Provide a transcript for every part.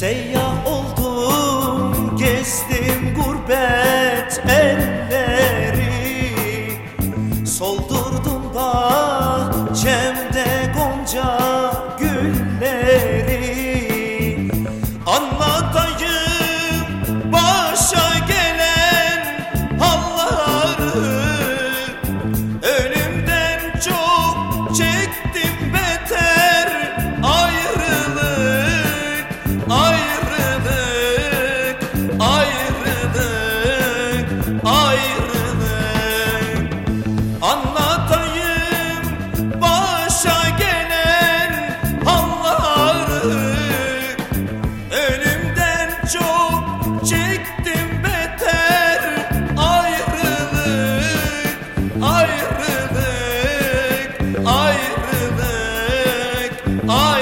Seyyah oldum gezdim gurbet elleri. Soldurdum bahçemde gonca gülleri. Anlatayım başa gelen halları. Ölümden çok çektim Oh.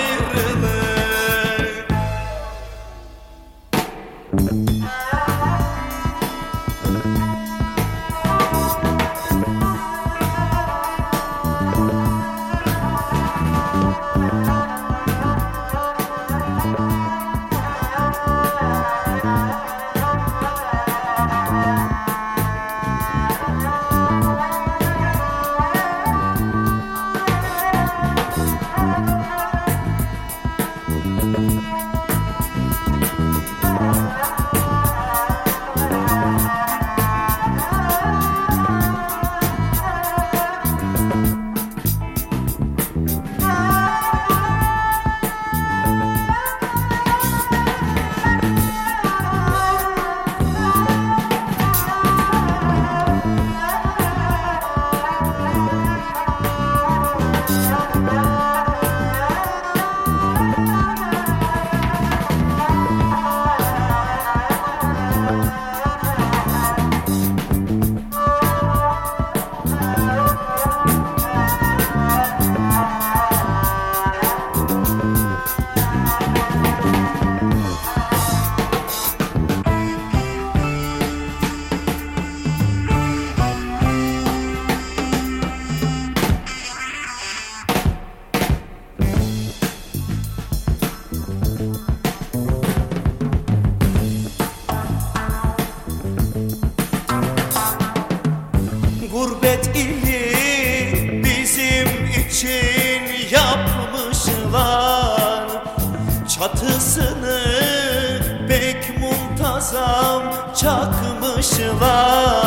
Çatısını pek muntazam çakmışlar